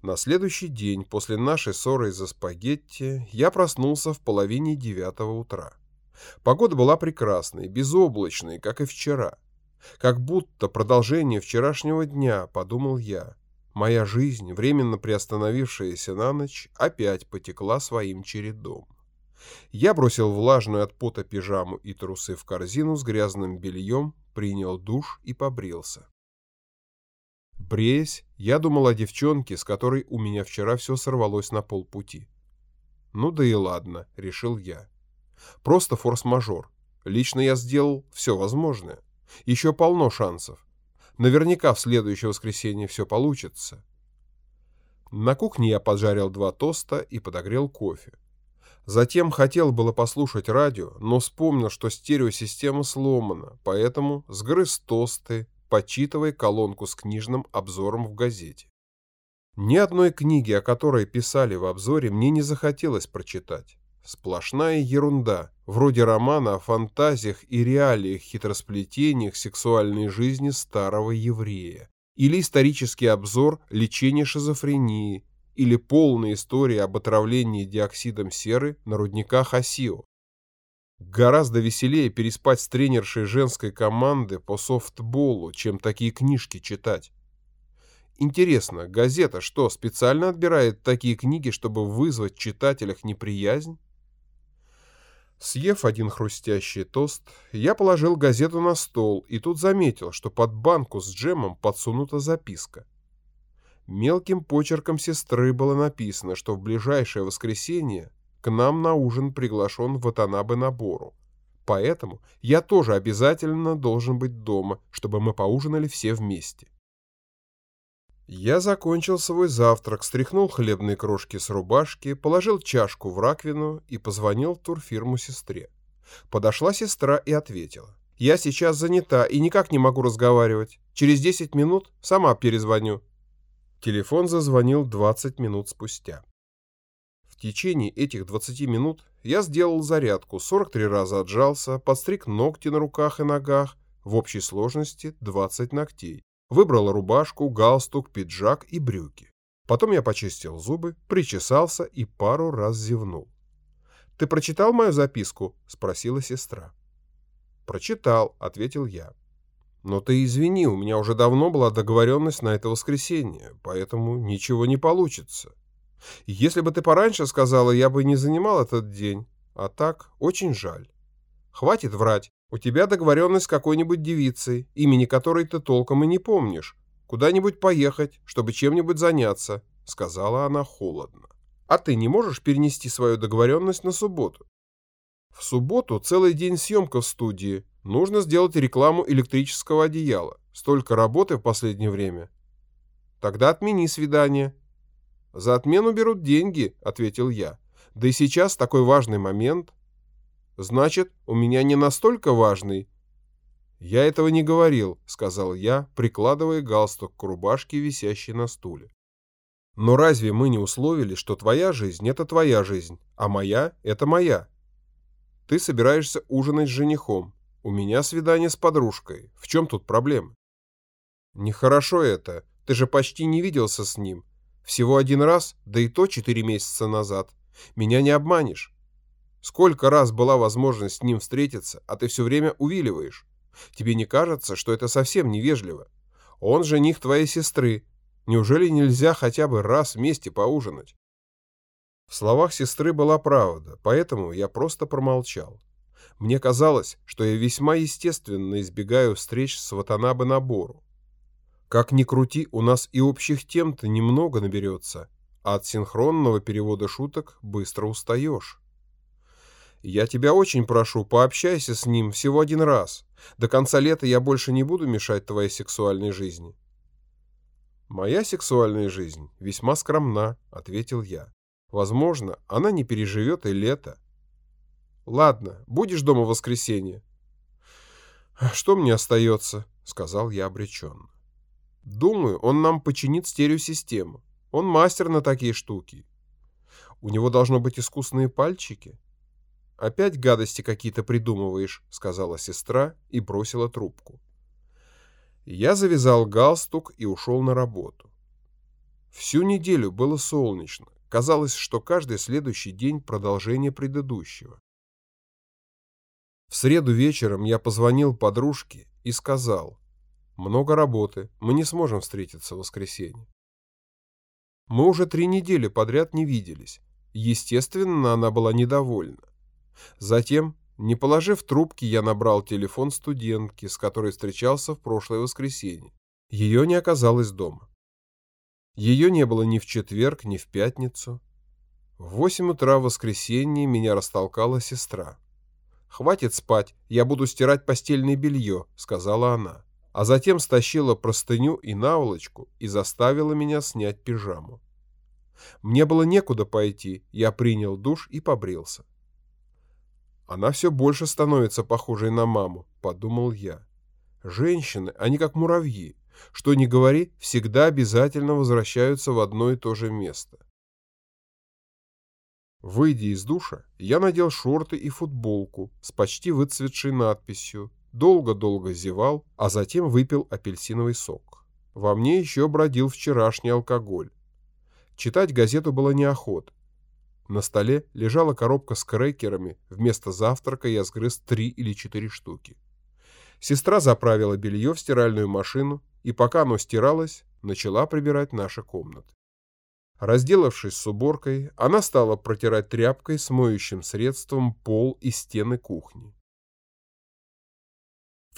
На следующий день после нашей ссоры из-за спагетти я проснулся в половине девятого утра. Погода была прекрасной, безоблачной, как и вчера. Как будто продолжение вчерашнего дня, подумал я. Моя жизнь, временно приостановившаяся на ночь, опять потекла своим чередом. Я бросил влажную от пота пижаму и трусы в корзину с грязным бельем, принял душ и побрился. Бреясь, я думал о девчонке, с которой у меня вчера все сорвалось на полпути. Ну да и ладно, решил я. Просто форс-мажор. Лично я сделал все возможное. Еще полно шансов. Наверняка в следующее воскресенье все получится. На кухне я поджарил два тоста и подогрел кофе. Затем хотел было послушать радио, но вспомнил, что стереосистема сломана, поэтому сгрыз тосты, почитывая колонку с книжным обзором в газете. Ни одной книги, о которой писали в обзоре, мне не захотелось прочитать. Сплошная ерунда, вроде романа о фантазиях и реалиях хитросплетениях сексуальной жизни старого еврея. Или исторический обзор лечения шизофрении, или полная история об отравлении диоксидом серы на рудниках Осио. Гораздо веселее переспать с тренершей женской команды по софтболу, чем такие книжки читать. Интересно, газета что, специально отбирает такие книги, чтобы вызвать в читателях неприязнь? Съев один хрустящий тост, я положил газету на стол и тут заметил, что под банку с джемом подсунута записка. Мелким почерком сестры было написано, что в ближайшее воскресенье к нам на ужин приглашен Ватанабе Набору. Поэтому я тоже обязательно должен быть дома, чтобы мы поужинали все вместе. Я закончил свой завтрак, стряхнул хлебные крошки с рубашки, положил чашку в раковину и позвонил в турфирму сестре. Подошла сестра и ответила. «Я сейчас занята и никак не могу разговаривать. Через 10 минут сама перезвоню». Телефон зазвонил 20 минут спустя. Течение этих 20 минут я сделал зарядку, 43 раза отжался, подстриг ногти на руках и ногах, в общей сложности 20 ногтей. Выбрал рубашку, галстук, пиджак и брюки. Потом я почистил зубы, причесался и пару раз зевнул. «Ты прочитал мою записку?» — спросила сестра. «Прочитал», — ответил я. Но ты извини, у меня уже давно была договоренность на это воскресенье, поэтому ничего не получится. Если бы ты пораньше сказала, я бы не занимал этот день. А так, очень жаль. Хватит врать. У тебя договоренность с какой-нибудь девицей, имени которой ты толком и не помнишь. Куда-нибудь поехать, чтобы чем-нибудь заняться, сказала она холодно. А ты не можешь перенести свою договоренность на субботу? В субботу целый день съемка в студии, Нужно сделать рекламу электрического одеяла. Столько работы в последнее время. Тогда отмени свидание. За отмену берут деньги, ответил я. Да и сейчас такой важный момент. Значит, у меня не настолько важный. Я этого не говорил, сказал я, прикладывая галстук к рубашке, висящей на стуле. Но разве мы не условили, что твоя жизнь — это твоя жизнь, а моя — это моя? Ты собираешься ужинать с женихом. У меня свидание с подружкой. В чем тут проблема? Нехорошо это. Ты же почти не виделся с ним. Всего один раз, да и то четыре месяца назад. Меня не обманешь. Сколько раз была возможность с ним встретиться, а ты все время увиливаешь. Тебе не кажется, что это совсем невежливо? Он жених твоей сестры. Неужели нельзя хотя бы раз вместе поужинать? В словах сестры была правда, поэтому я просто промолчал. Мне казалось, что я весьма естественно избегаю встреч с Ватанабе Набору. Как ни крути, у нас и общих тем-то немного наберется, а от синхронного перевода шуток быстро устаешь. Я тебя очень прошу, пообщайся с ним всего один раз. До конца лета я больше не буду мешать твоей сексуальной жизни. Моя сексуальная жизнь весьма скромна, ответил я. Возможно, она не переживет и лето. Ладно, будешь дома в воскресенье. Что мне остается, сказал я обреченно. Думаю, он нам починит стереосистему. Он мастер на такие штуки. У него должно быть искусные пальчики. Опять гадости какие-то придумываешь, сказала сестра и бросила трубку. Я завязал галстук и ушел на работу. Всю неделю было солнечно. Казалось, что каждый следующий день продолжение предыдущего. В среду вечером я позвонил подружке и сказал, «Много работы, мы не сможем встретиться в воскресенье». Мы уже три недели подряд не виделись. Естественно, она была недовольна. Затем, не положив трубки, я набрал телефон студентки, с которой встречался в прошлое воскресенье. Ее не оказалось дома. Ее не было ни в четверг, ни в пятницу. В восемь утра в воскресенье меня растолкала сестра. «Хватит спать, я буду стирать постельное белье», — сказала она. А затем стащила простыню и наволочку и заставила меня снять пижаму. Мне было некуда пойти, я принял душ и побрился. Она все больше становится похожей на маму, подумал я. Женщины, они как муравьи. Что ни говори, всегда обязательно возвращаются в одно и то же место. Выйдя из душа, я надел шорты и футболку с почти выцветшей надписью, долго-долго зевал, а затем выпил апельсиновый сок. Во мне еще бродил вчерашний алкоголь. Читать газету было неохота. На столе лежала коробка с крекерами, вместо завтрака я сгрыз три или четыре штуки. Сестра заправила белье в стиральную машину, и пока оно стиралось, начала прибирать наши комнаты. Разделавшись с уборкой, она стала протирать тряпкой с моющим средством пол и стены кухни.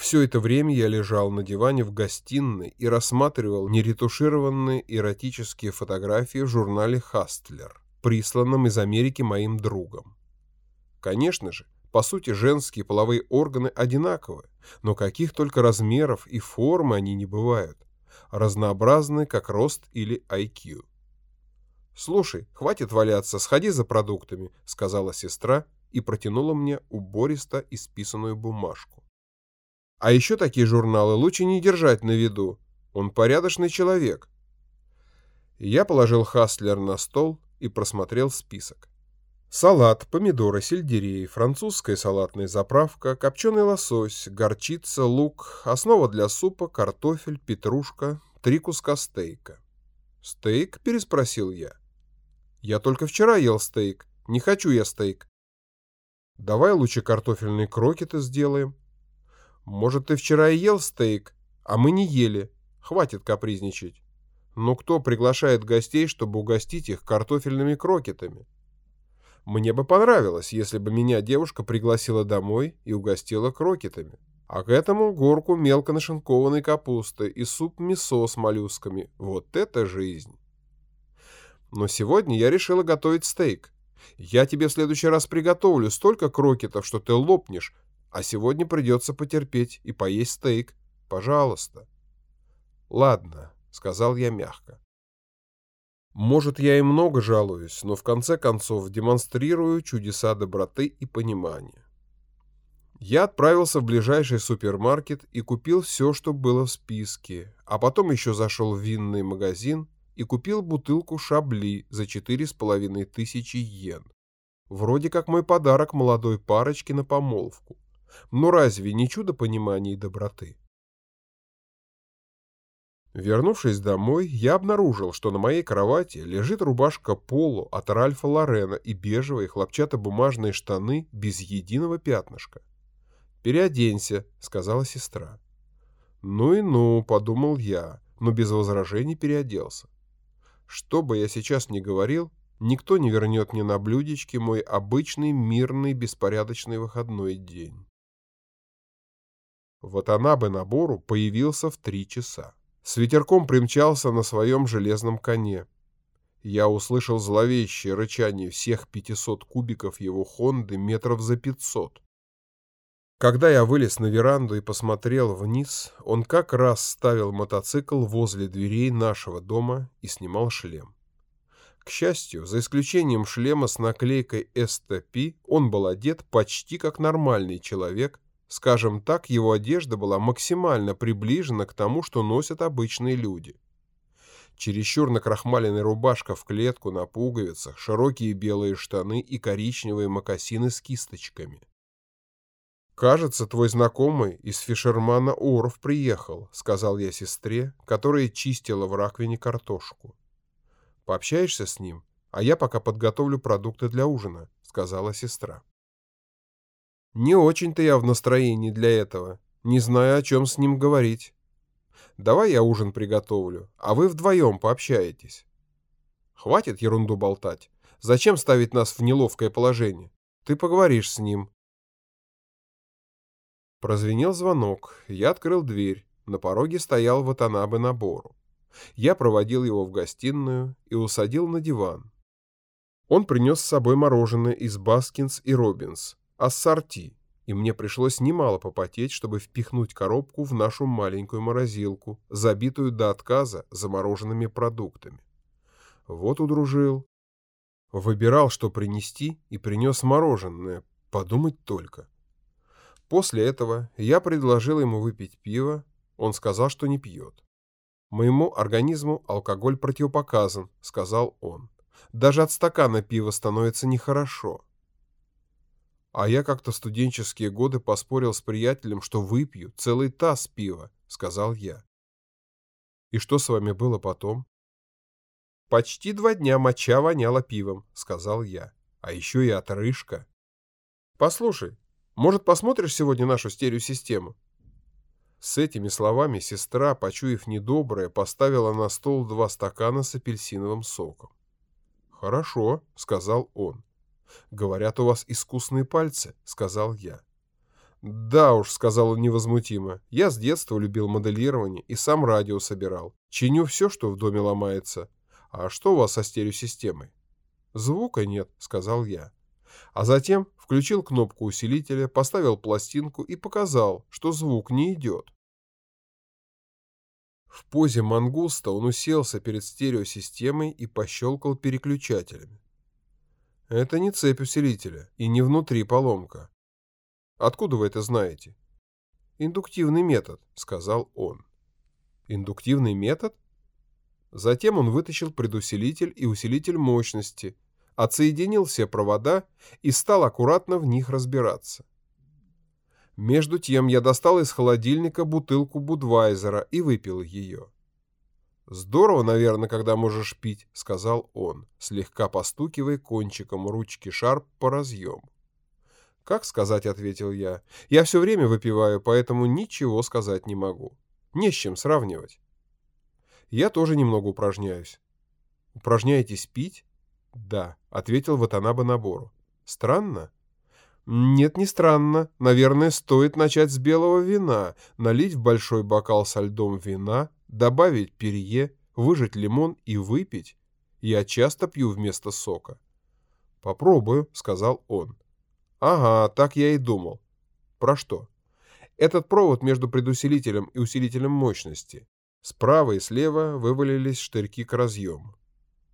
Все это время я лежал на диване в гостиной и рассматривал неретушированные эротические фотографии в журнале «Хастлер», присланном из Америки моим другом. Конечно же, по сути, женские половые органы одинаковы, но каких только размеров и формы они не бывают, разнообразны, как рост или IQ. «Слушай, хватит валяться, сходи за продуктами», — сказала сестра и протянула мне убористо исписанную бумажку. «А еще такие журналы лучше не держать на виду. Он порядочный человек». Я положил Хастлер на стол и просмотрел список. Салат, помидоры, сельдерей, французская салатная заправка, копченый лосось, горчица, лук, основа для супа, картофель, петрушка, три куска стейка. «Стейк?» – переспросил я. Я только вчера ел стейк. Не хочу я стейк. Давай лучше картофельные крокеты сделаем. Может, ты вчера и ел стейк, а мы не ели. Хватит капризничать. Но кто приглашает гостей, чтобы угостить их картофельными крокетами? Мне бы понравилось, если бы меня девушка пригласила домой и угостила крокетами. А к этому горку мелко нашинкованной капусты и суп-мясо с моллюсками. Вот это жизнь! Но сегодня я решила готовить стейк. Я тебе в следующий раз приготовлю столько крокетов, что ты лопнешь, а сегодня придется потерпеть и поесть стейк. Пожалуйста. Ладно, сказал я мягко. Может, я и много жалуюсь, но в конце концов демонстрирую чудеса доброты и понимания. Я отправился в ближайший супермаркет и купил все, что было в списке, а потом еще зашел в винный магазин и купил бутылку шабли за четыре с половиной тысячи йен. Вроде как мой подарок молодой парочке на помолвку. Но разве не чудо понимания и доброты? Вернувшись домой, я обнаружил, что на моей кровати лежит рубашка поло от Ральфа Лорена и бежевые хлопчатобумажные штаны без единого пятнышка. «Переоденься», — сказала сестра. «Ну и ну», — подумал я, но без возражений переоделся. Что бы я сейчас ни говорил, никто не вернет мне на блюдечке мой обычный мирный беспорядочный выходной день. Вот она бы набору появился в три часа. С ветерком примчался на своем железном коне. Я услышал зловещее рычание всех 500 кубиков его Хонды метров за 500. Когда я вылез на веранду и посмотрел вниз, он как раз ставил мотоцикл возле дверей нашего дома и снимал шлем. К счастью, за исключением шлема с наклейкой STP, он был одет почти как нормальный человек, скажем так, его одежда была максимально приближена к тому, что носят обычные люди. Чересчур накрахмаленная рубашка в клетку на пуговицах, широкие белые штаны и коричневые мокасины с кисточками. «Кажется, твой знакомый из Фишермана Оров приехал», — сказал я сестре, которая чистила в раковине картошку. Пообщаешься с ним, а я пока подготовлю продукты для ужина», — сказала сестра. «Не очень-то я в настроении для этого, не знаю, о чем с ним говорить. Давай я ужин приготовлю, а вы вдвоем пообщаетесь». «Хватит ерунду болтать. Зачем ставить нас в неловкое положение? Ты поговоришь с ним». Прозвенел звонок, я открыл дверь. На пороге стоял Ватанабе Набору. Я проводил его в гостиную и усадил на диван. Он принес с собой мороженое из Баскинс и Робинс, ассорти, и мне пришлось немало попотеть, чтобы впихнуть коробку в нашу маленькую морозилку, забитую до отказа замороженными продуктами. Вот удружил. Выбирал, что принести, и принес мороженое, подумать только. После этого я предложил ему выпить пиво, он сказал, что не пьет. «Моему организму алкоголь противопоказан», — сказал он. «Даже от стакана пива становится нехорошо». А я как-то студенческие годы поспорил с приятелем, что выпью целый таз пива, — сказал я. «И что с вами было потом?» «Почти два дня моча воняла пивом», — сказал я. «А еще и отрыжка». «Послушай, может, посмотришь сегодня нашу стереосистему?» С этими словами сестра, почуяв недоброе, поставила на стол два стакана с апельсиновым соком. «Хорошо», — сказал он. «Говорят, у вас искусные пальцы», — сказал я. «Да уж», — сказал он невозмутимо, — «я с детства любил моделирование и сам радио собирал. Чиню все, что в доме ломается. А что у вас со стереосистемой?» «Звука нет», — сказал я. А затем включил кнопку усилителя, поставил пластинку и показал, что звук не идет. В позе мангуста он уселся перед стереосистемой и пощелкал переключателями. Это не цепь усилителя и не внутри поломка. Откуда вы это знаете? Индуктивный метод, сказал он. Индуктивный метод? Затем он вытащил предусилитель и усилитель мощности, отсоединил все провода и стал аккуратно в них разбираться. Между тем я достал из холодильника бутылку Будвайзера и выпил ее. «Здорово, наверное, когда можешь пить», — сказал он, слегка постукивая кончиком ручки шарп по разъему. «Как сказать?» — ответил я. «Я все время выпиваю, поэтому ничего сказать не могу. Не с чем сравнивать». «Я тоже немного упражняюсь». «Упражняетесь пить?» «Да», — ответил Ватанаба Набору. «Странно?» «Нет, не странно. Наверное, стоит начать с белого вина, налить в большой бокал со льдом вина, добавить перье, выжать лимон и выпить. Я часто пью вместо сока». «Попробую», — сказал он. «Ага, так я и думал». «Про что?» «Этот провод между предусилителем и усилителем мощности. Справа и слева вывалились штырьки к разъему.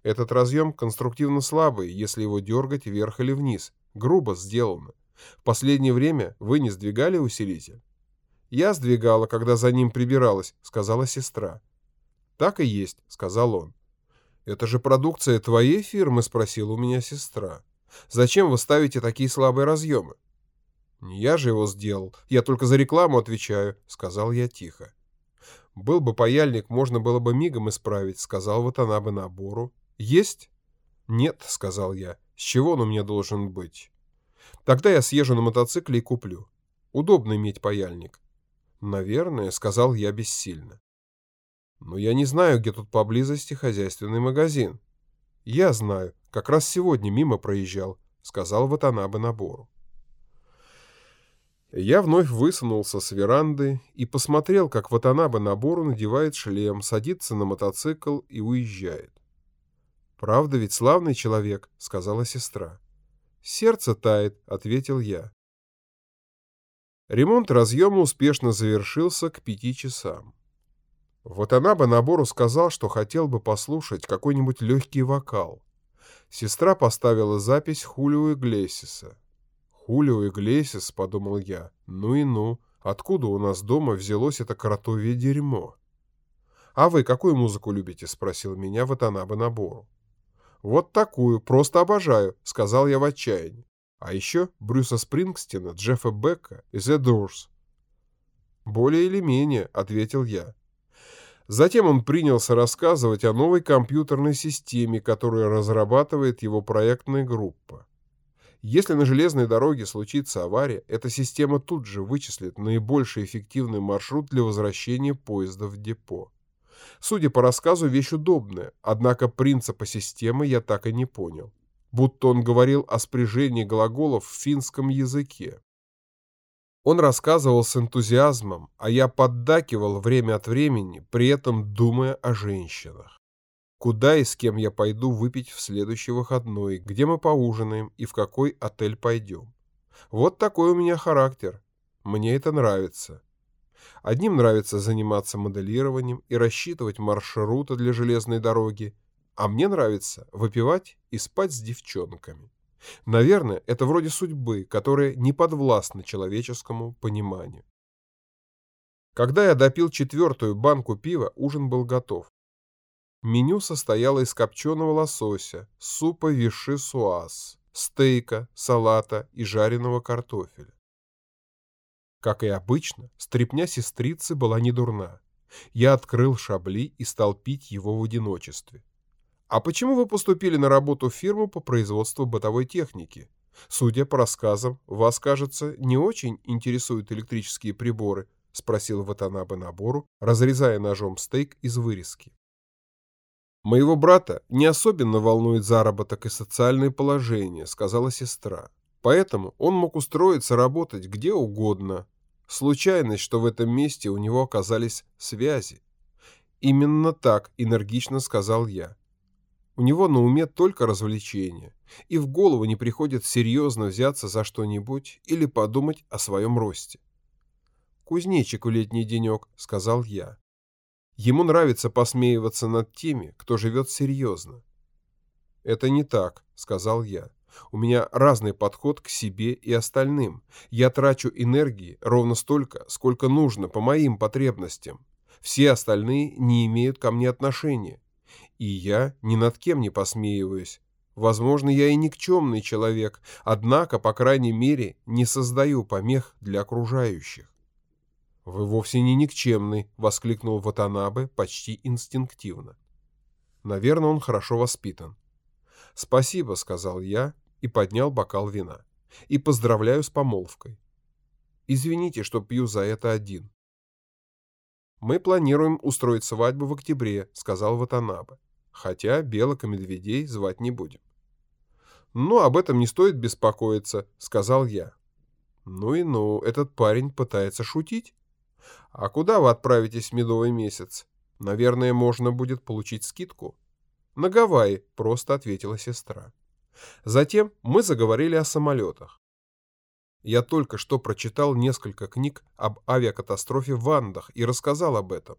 Этот разъем конструктивно слабый, если его дергать вверх или вниз. Грубо сделано. В последнее время вы не сдвигали усилитель? Я сдвигала, когда за ним прибиралась, сказала сестра. Так и есть, сказал он. Это же продукция твоей фирмы, спросила у меня сестра. Зачем вы ставите такие слабые разъемы? Не я же его сделал, я только за рекламу отвечаю, сказал я тихо. Был бы паяльник, можно было бы мигом исправить, сказал вот она бы набору. «Есть?» «Нет», — сказал я. «С чего он у меня должен быть?» «Тогда я съезжу на мотоцикле и куплю. Удобно иметь паяльник». «Наверное», — сказал я бессильно. «Но я не знаю, где тут поблизости хозяйственный магазин». «Я знаю. Как раз сегодня мимо проезжал», — сказал Ватанабе набору. Я вновь высунулся с веранды и посмотрел, как Ватанабе набору надевает шлем, садится на мотоцикл и уезжает. «Правда ведь славный человек», — сказала сестра. «Сердце тает», — ответил я. Ремонт разъема успешно завершился к пяти часам. Вот она бы набору сказал, что хотел бы послушать какой-нибудь легкий вокал. Сестра поставила запись Хулио Иглесиса. «Хулио Иглесис», — подумал я, — «ну и ну, откуда у нас дома взялось это кротовье дерьмо?» «А вы какую музыку любите?» — спросил меня Ватанаба Набору. «Вот такую, просто обожаю», — сказал я в отчаянии. А еще Брюса Спрингстина, Джеффа Бека и The Doors. «Более или менее», — ответил я. Затем он принялся рассказывать о новой компьютерной системе, которую разрабатывает его проектная группа. Если на железной дороге случится авария, эта система тут же вычислит наибольший эффективный маршрут для возвращения поезда в депо. Судя по рассказу, вещь удобная, однако принципа системы я так и не понял. Будто он говорил о спряжении глаголов в финском языке. Он рассказывал с энтузиазмом, а я поддакивал время от времени, при этом думая о женщинах. Куда и с кем я пойду выпить в следующий выходной, где мы поужинаем и в какой отель пойдем. Вот такой у меня характер. Мне это нравится. Одним нравится заниматься моделированием и рассчитывать маршруты для железной дороги, а мне нравится выпивать и спать с девчонками. Наверное, это вроде судьбы, которая не подвластна человеческому пониманию. Когда я допил четвертую банку пива, ужин был готов. Меню состояло из копченого лосося, супа виши суаз, стейка, салата и жареного картофеля. Как и обычно, стрепня сестрицы была не дурна. Я открыл шабли и стал пить его в одиночестве. «А почему вы поступили на работу в фирму по производству бытовой техники? Судя по рассказам, вас, кажется, не очень интересуют электрические приборы», — спросил Ватанабе Набору, разрезая ножом стейк из вырезки. «Моего брата не особенно волнует заработок и социальное положение», — сказала сестра. «Поэтому он мог устроиться работать где угодно, Случайность, что в этом месте у него оказались связи. Именно так энергично сказал я. У него на уме только развлечения, и в голову не приходит серьезно взяться за что-нибудь или подумать о своем росте. «Кузнечик в летний денек», — сказал я. Ему нравится посмеиваться над теми, кто живет серьезно. «Это не так», — сказал я. У меня разный подход к себе и остальным. Я трачу энергии ровно столько, сколько нужно по моим потребностям. Все остальные не имеют ко мне отношения. И я ни над кем не посмеиваюсь. Возможно, я и никчемный человек, однако, по крайней мере, не создаю помех для окружающих. «Вы вовсе не никчемный», — воскликнул Ватанабе почти инстинктивно. Наверное, он хорошо воспитан. «Спасибо», — сказал я, и поднял бокал вина. «И поздравляю с помолвкой. Извините, что пью за это один». «Мы планируем устроить свадьбу в октябре», — сказал Ватанабе, «хотя белок и медведей звать не будем». «Ну, об этом не стоит беспокоиться», — сказал я. «Ну и ну, этот парень пытается шутить. А куда вы отправитесь в медовый месяц? Наверное, можно будет получить скидку». «На Гавайи», — просто ответила сестра. Затем мы заговорили о самолетах. Я только что прочитал несколько книг об авиакатастрофе в Андах и рассказал об этом.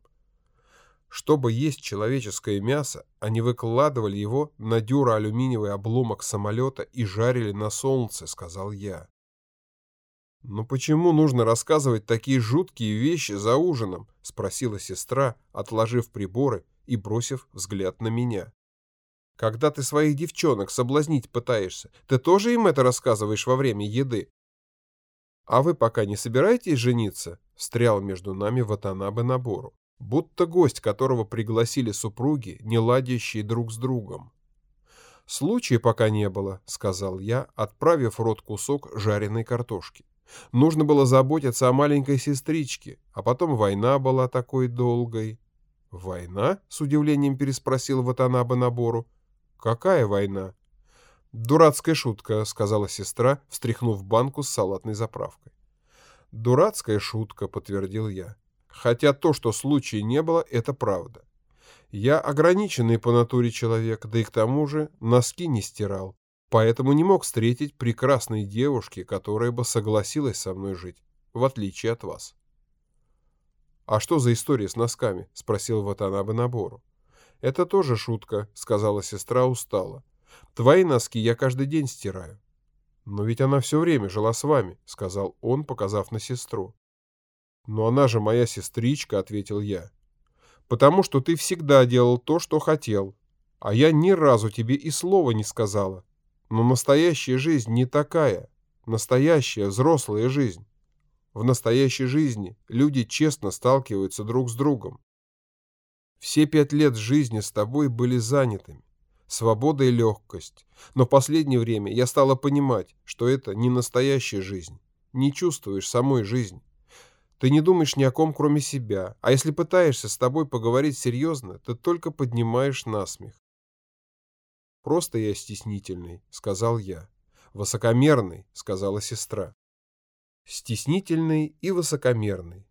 Чтобы есть человеческое мясо, они выкладывали его на дюроалюминиевый обломок самолета и жарили на солнце, сказал я. «Но почему нужно рассказывать такие жуткие вещи за ужином?» — спросила сестра, отложив приборы и бросив взгляд на меня. Когда ты своих девчонок соблазнить пытаешься, ты тоже им это рассказываешь во время еды? А вы пока не собираетесь жениться? Встрял между нами Ватанабе Набору, будто гость, которого пригласили супруги, не ладящие друг с другом. «Случая пока не было», — сказал я, отправив в рот кусок жареной картошки. «Нужно было заботиться о маленькой сестричке, а потом война была такой долгой». «Война?» — с удивлением переспросил Ватанабе Набору. «Какая война?» «Дурацкая шутка», — сказала сестра, встряхнув банку с салатной заправкой. «Дурацкая шутка», — подтвердил я. «Хотя то, что случая не было, это правда. Я ограниченный по натуре человек, да и к тому же носки не стирал, поэтому не мог встретить прекрасной девушки, которая бы согласилась со мной жить, в отличие от вас». «А что за история с носками?» — спросил Ватанабе Набору. «Это тоже шутка», — сказала сестра устало. «Твои носки я каждый день стираю». «Но ведь она все время жила с вами», — сказал он, показав на сестру. «Но она же моя сестричка», — ответил я. «Потому что ты всегда делал то, что хотел, а я ни разу тебе и слова не сказала. Но настоящая жизнь не такая. Настоящая взрослая жизнь. В настоящей жизни люди честно сталкиваются друг с другом. Все пять лет жизни с тобой были занятыми. Свобода и легкость. Но в последнее время я стала понимать, что это не настоящая жизнь. Не чувствуешь самой жизни. Ты не думаешь ни о ком, кроме себя. А если пытаешься с тобой поговорить серьезно, ты только поднимаешь насмех. «Просто я стеснительный», — сказал я. «Высокомерный», — сказала сестра. Стеснительный и высокомерный.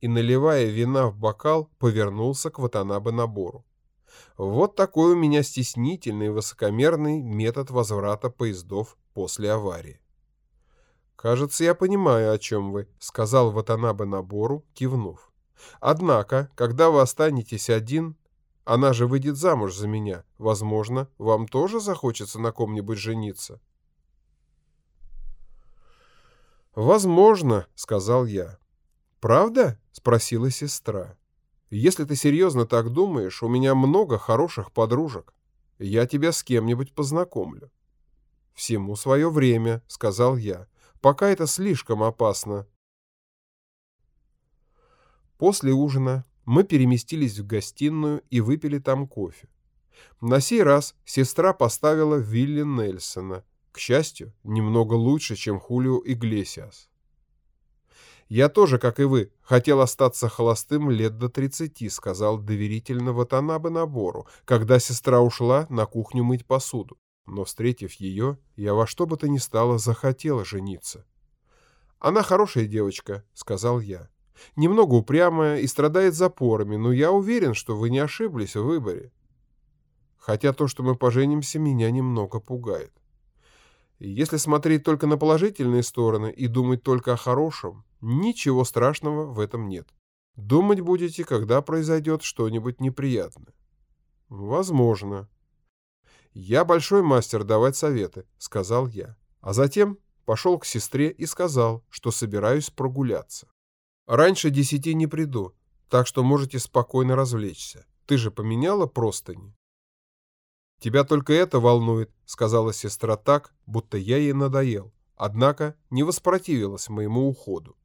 И, наливая вина в бокал, повернулся к Ватанабе набору. Вот такой у меня стеснительный и высокомерный метод возврата поездов после аварии. «Кажется, я понимаю, о чем вы», — сказал Ватанабе Набору, кивнув. «Однако, когда вы останетесь один, она же выйдет замуж за меня. Возможно, вам тоже захочется на ком-нибудь жениться». «Возможно», — сказал я. «Правда?» — спросила сестра. «Если ты серьезно так думаешь, у меня много хороших подружек. Я тебя с кем-нибудь познакомлю». «Всему свое время», — сказал я. Пока это слишком опасно. После ужина мы переместились в гостиную и выпили там кофе. На сей раз сестра поставила Вилли Нельсона, к счастью, немного лучше, чем Хулио Иглесиас. «Я тоже, как и вы, хотел остаться холостым лет до тридцати», сказал доверительно Ватанабе набору, когда сестра ушла на кухню мыть посуду но, встретив ее, я во что бы то ни стало захотела жениться. «Она хорошая девочка», — сказал я. «Немного упрямая и страдает запорами, но я уверен, что вы не ошиблись в выборе. Хотя то, что мы поженимся, меня немного пугает. Если смотреть только на положительные стороны и думать только о хорошем, ничего страшного в этом нет. Думать будете, когда произойдет что-нибудь неприятное. Возможно. «Я большой мастер давать советы», — сказал я. А затем пошел к сестре и сказал, что собираюсь прогуляться. «Раньше десяти не приду, так что можете спокойно развлечься. Ты же поменяла простыни?» «Тебя только это волнует», — сказала сестра так, будто я ей надоел, однако не воспротивилась моему уходу.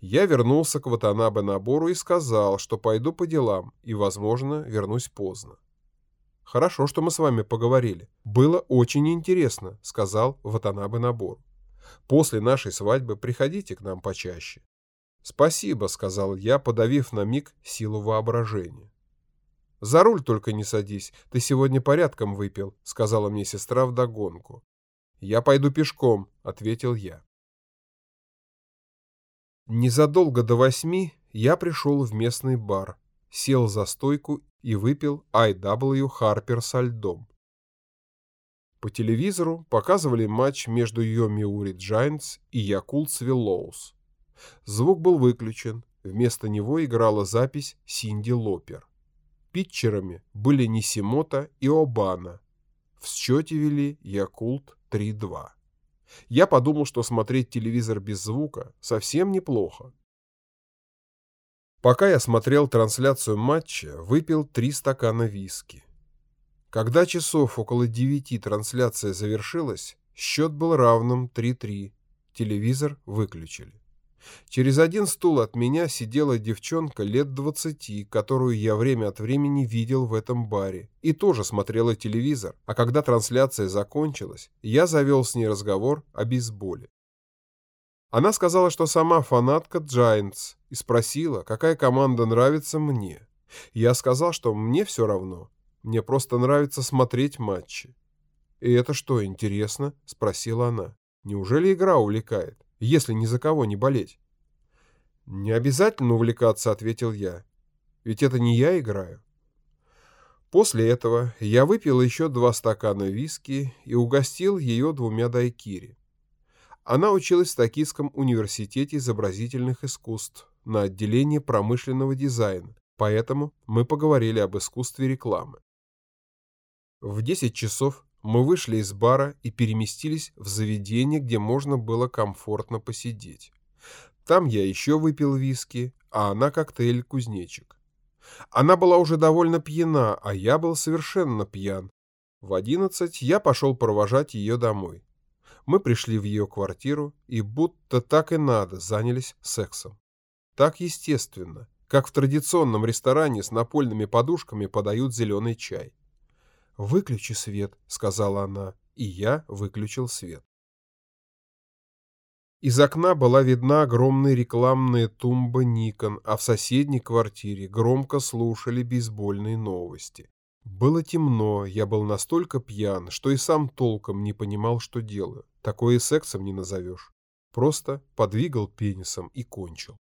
Я вернулся к Ватанабе набору и сказал, что пойду по делам и, возможно, вернусь поздно. «Хорошо, что мы с вами поговорили. Было очень интересно», — сказал Ватанабе Набор. «После нашей свадьбы приходите к нам почаще». «Спасибо», — сказал я, подавив на миг силу воображения. «За руль только не садись, ты сегодня порядком выпил», — сказала мне сестра вдогонку. «Я пойду пешком», — ответил я. Незадолго до восьми я пришел в местный бар, сел за стойку и выпил I.W. Харпер со льдом. По телевизору показывали матч между Йомиури Giants и Якулт Виллоус. Звук был выключен, вместо него играла запись Синди Лопер. Питчерами были Нисимота и Обана. В счете вели Якулт 3-2. Я подумал, что смотреть телевизор без звука совсем неплохо. Пока я смотрел трансляцию матча, выпил три стакана виски. Когда часов около девяти трансляция завершилась, счет был равным 3-3. Телевизор выключили. Через один стул от меня сидела девчонка лет двадцати, которую я время от времени видел в этом баре, и тоже смотрела телевизор, а когда трансляция закончилась, я завел с ней разговор о бейсболе. Она сказала, что сама фанатка Giants, и спросила, какая команда нравится мне. Я сказал, что мне все равно. Мне просто нравится смотреть матчи. «И это что, интересно?» – спросила она. «Неужели игра увлекает, если ни за кого не болеть?» «Не обязательно увлекаться», – ответил я. «Ведь это не я играю». После этого я выпил еще два стакана виски и угостил ее двумя дайкири. Она училась в Токийском университете изобразительных искусств на отделении промышленного дизайна, поэтому мы поговорили об искусстве рекламы. В 10 часов мы вышли из бара и переместились в заведение, где можно было комфортно посидеть. Там я еще выпил виски, а она коктейль «Кузнечик». Она была уже довольно пьяна, а я был совершенно пьян. В одиннадцать я пошел провожать ее домой. Мы пришли в ее квартиру и будто так и надо занялись сексом. Так естественно, как в традиционном ресторане с напольными подушками подают зеленый чай. «Выключи свет», — сказала она, и я выключил свет. Из окна была видна огромная рекламная тумба Никон, а в соседней квартире громко слушали бейсбольные новости. Было темно, я был настолько пьян, что и сам толком не понимал, что делаю. Такое и сексом не назовешь. Просто подвигал пенисом и кончил.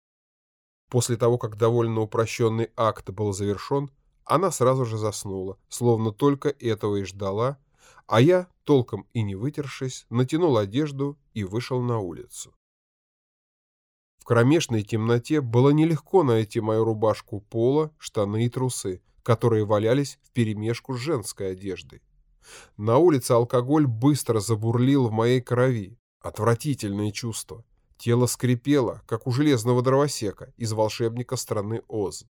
После того, как довольно упрощенный акт был завершен, она сразу же заснула, словно только этого и ждала, а я, толком и не вытершись, натянул одежду и вышел на улицу. В кромешной темноте было нелегко найти мою рубашку пола, штаны и трусы, которые валялись вперемешку с женской одеждой. На улице алкоголь быстро забурлил в моей крови. Отвратительное чувство. Тело скрипело, как у железного дровосека из волшебника страны Оз.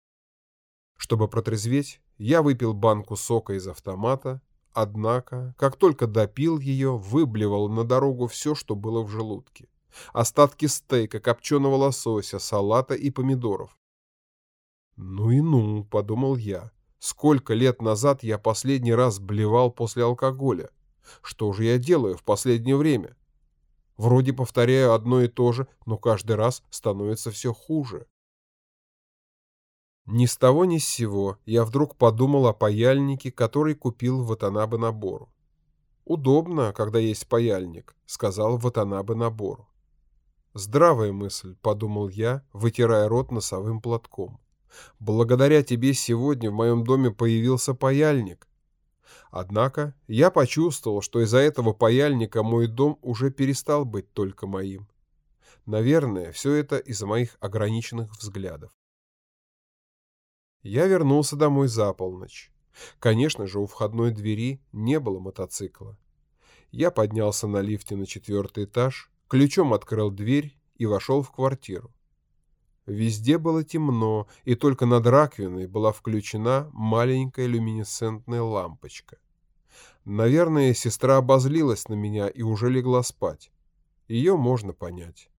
Чтобы протрезветь, я выпил банку сока из автомата, однако, как только допил ее, выблевал на дорогу все, что было в желудке. Остатки стейка, копченого лосося, салата и помидоров. «Ну и ну», — подумал я, — «сколько лет назад я последний раз блевал после алкоголя? Что же я делаю в последнее время?» Вроде повторяю одно и то же, но каждый раз становится все хуже. Ни с того ни с сего я вдруг подумал о паяльнике, который купил Ватанабе Набору. «Удобно, когда есть паяльник», — сказал Ватанабе Набору. «Здравая мысль», — подумал я, вытирая рот носовым платком. «Благодаря тебе сегодня в моем доме появился паяльник. Однако я почувствовал, что из-за этого паяльника мой дом уже перестал быть только моим. Наверное, все это из-за моих ограниченных взглядов. Я вернулся домой за полночь. Конечно же, у входной двери не было мотоцикла. Я поднялся на лифте на четвертый этаж, ключом открыл дверь и вошел в квартиру. Везде было темно, и только над раковиной была включена маленькая люминесцентная лампочка. Наверное, сестра обозлилась на меня и уже легла спать. Ее можно понять.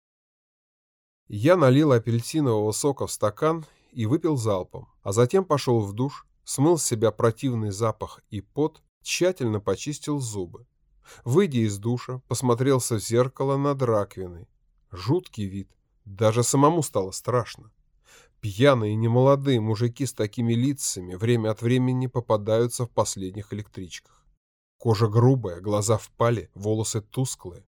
Я налил апельсинового сока в стакан и выпил залпом, а затем пошел в душ, смыл с себя противный запах и пот, тщательно почистил зубы. Выйдя из душа, посмотрелся в зеркало над раковиной. Жуткий вид. Даже самому стало страшно. Пьяные немолодые мужики с такими лицами время от времени попадаются в последних электричках. Кожа грубая, глаза впали, волосы тусклые.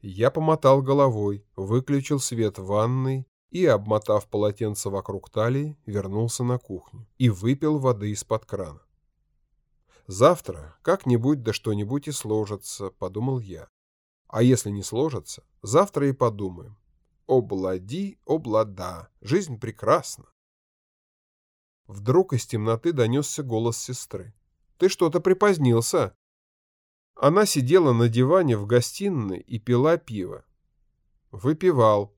Я помотал головой, выключил свет в ванной и, обмотав полотенце вокруг талии, вернулся на кухню и выпил воды из-под крана. Завтра как-нибудь да что-нибудь и сложится, подумал я. А если не сложится, завтра и подумаем. Облади, облада, жизнь прекрасна. Вдруг из темноты донесся голос сестры. «Ты что-то припозднился!» Она сидела на диване в гостиной и пила пиво. «Выпивал.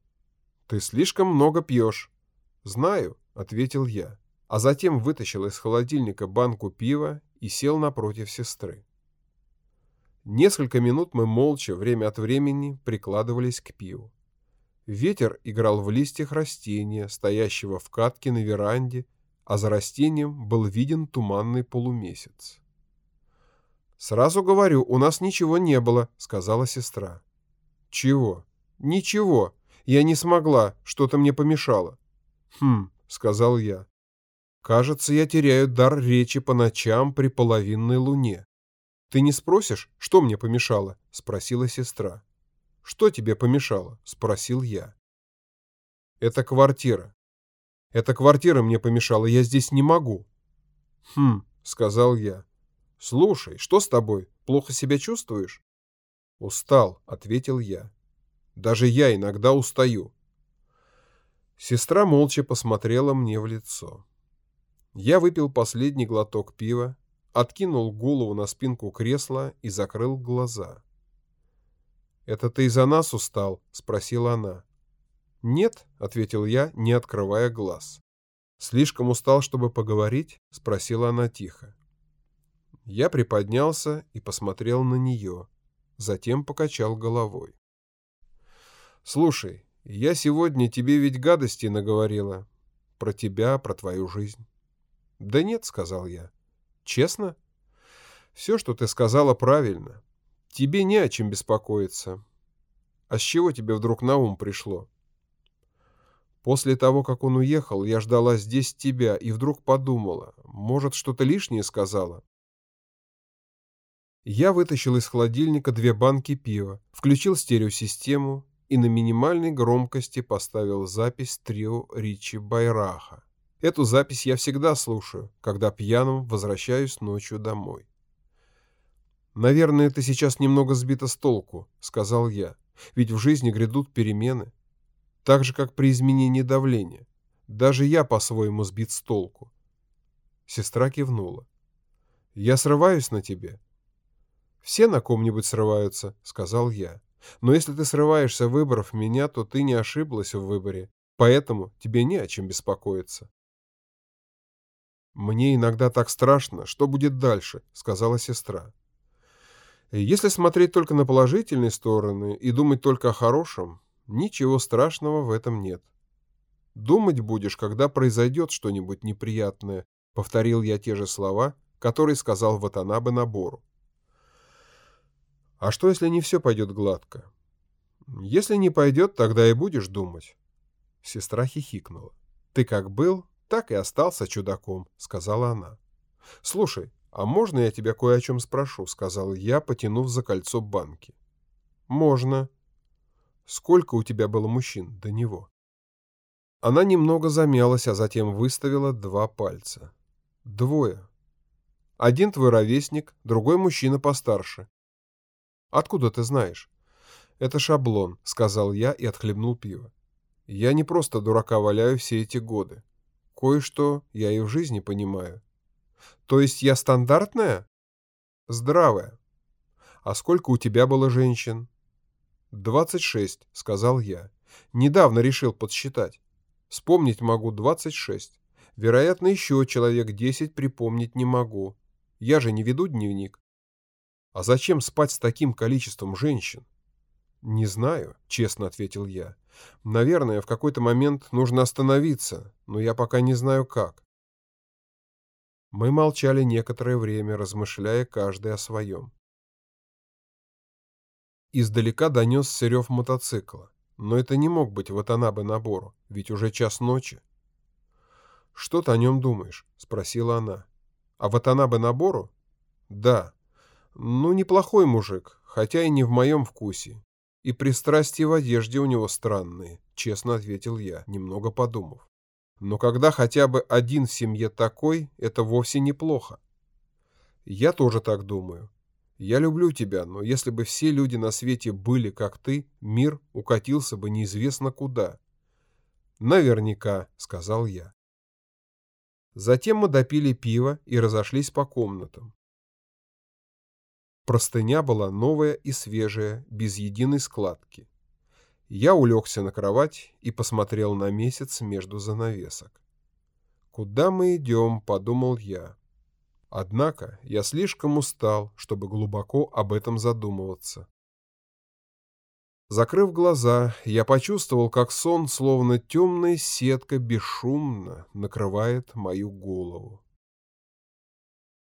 Ты слишком много пьешь». «Знаю», — ответил я, а затем вытащил из холодильника банку пива и сел напротив сестры. Несколько минут мы молча, время от времени, прикладывались к пиву. Ветер играл в листьях растения, стоящего в катке на веранде, а за растением был виден туманный полумесяц. «Сразу говорю, у нас ничего не было», — сказала сестра. «Чего?» «Ничего. Я не смогла, что-то мне помешало». «Хм», — сказал я. «Кажется, я теряю дар речи по ночам при половинной луне». «Ты не спросишь, что мне помешало?» — спросила сестра. «Что тебе помешало?» — спросил я. «Это квартира. Эта квартира мне помешала, я здесь не могу». «Хм», — сказал я. «Слушай, что с тобой? Плохо себя чувствуешь?» «Устал», — ответил я. «Даже я иногда устаю». Сестра молча посмотрела мне в лицо. Я выпил последний глоток пива, откинул голову на спинку кресла и закрыл глаза. «Это ты из-за нас устал?» — спросила она. «Нет», — ответил я, не открывая глаз. «Слишком устал, чтобы поговорить?» — спросила она тихо. Я приподнялся и посмотрел на нее, затем покачал головой. «Слушай, я сегодня тебе ведь гадости наговорила. про тебя, про твою жизнь. Да нет, сказал я. Честно? Все, что ты сказала, правильно. Тебе не о чем беспокоиться. А с чего тебе вдруг на ум пришло? После того, как он уехал, я ждала здесь тебя и вдруг подумала, может, что-то лишнее сказала. Я вытащил из холодильника две банки пива, включил стереосистему и на минимальной громкости поставил запись трио Ричи Байраха. Эту запись я всегда слушаю, когда пьяным возвращаюсь ночью домой. «Наверное, ты сейчас немного сбита с толку», — сказал я, «ведь в жизни грядут перемены. Так же, как при изменении давления. Даже я по-своему сбит с толку». Сестра кивнула. «Я срываюсь на тебе». «Все на ком-нибудь срываются», — сказал я. «Но если ты срываешься, выбрав меня, то ты не ошиблась в выборе, поэтому тебе не о чем беспокоиться». «Мне иногда так страшно. Что будет дальше?» — сказала сестра. Если смотреть только на положительные стороны и думать только о хорошем, ничего страшного в этом нет. Думать будешь, когда произойдет что-нибудь неприятное, повторил я те же слова, которые сказал Ватанабе набору. А что, если не все пойдет гладко? Если не пойдет, тогда и будешь думать. Сестра хихикнула. Ты как был, так и остался чудаком, сказала она. Слушай, «А можно я тебя кое о чем спрошу?» — сказал я, потянув за кольцо банки. «Можно». «Сколько у тебя было мужчин до него?» Она немного замялась, а затем выставила два пальца. «Двое. Один твой ровесник, другой мужчина постарше». «Откуда ты знаешь?» «Это шаблон», — сказал я и отхлебнул пиво. «Я не просто дурака валяю все эти годы. Кое-что я и в жизни понимаю». То есть я стандартная? Здравая. А сколько у тебя было женщин? Двадцать шесть, сказал я. Недавно решил подсчитать. Вспомнить могу двадцать шесть. Вероятно, еще человек десять припомнить не могу. Я же не веду дневник. А зачем спать с таким количеством женщин? Не знаю, честно ответил я. Наверное, в какой-то момент нужно остановиться, но я пока не знаю как. Мы молчали некоторое время, размышляя каждый о своем. Издалека донесся рев мотоцикла, но это не мог быть Ватанабе Набору, ведь уже час ночи. «Что ты о нем думаешь?» — спросила она. «А Ватанабе Набору?» «Да. Ну, неплохой мужик, хотя и не в моем вкусе. И пристрастия в одежде у него странные», — честно ответил я, немного подумав. Но когда хотя бы один в семье такой, это вовсе неплохо. Я тоже так думаю. Я люблю тебя, но если бы все люди на свете были как ты, мир укатился бы неизвестно куда. Наверняка, сказал я. Затем мы допили пиво и разошлись по комнатам. Простыня была новая и свежая, без единой складки. Я улегся на кровать и посмотрел на месяц между занавесок. «Куда мы идем?» — подумал я. Однако я слишком устал, чтобы глубоко об этом задумываться. Закрыв глаза, я почувствовал, как сон, словно темная сетка, бесшумно накрывает мою голову.